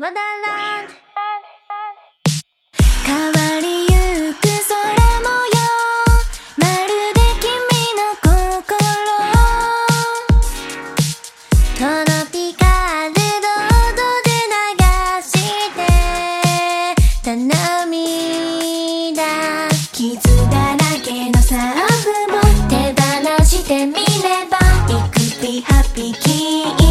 ワンダーランド変わりゆく空模様まるで君の心トロピカルドドで流してた涙傷だらけのサーフも手放してみればいくぴハッピーキー